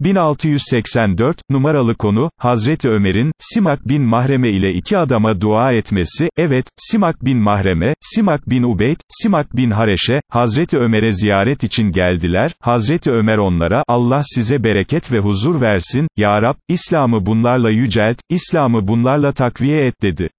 1684, numaralı konu, Hazreti Ömer'in, Simak bin Mahreme ile iki adama dua etmesi, evet, Simak bin Mahreme, Simak bin Ubeyd, Simak bin Hareşe, Hazreti Ömer'e ziyaret için geldiler, Hazreti Ömer onlara, Allah size bereket ve huzur versin, Ya Rab, İslam'ı bunlarla yücelt, İslam'ı bunlarla takviye et dedi.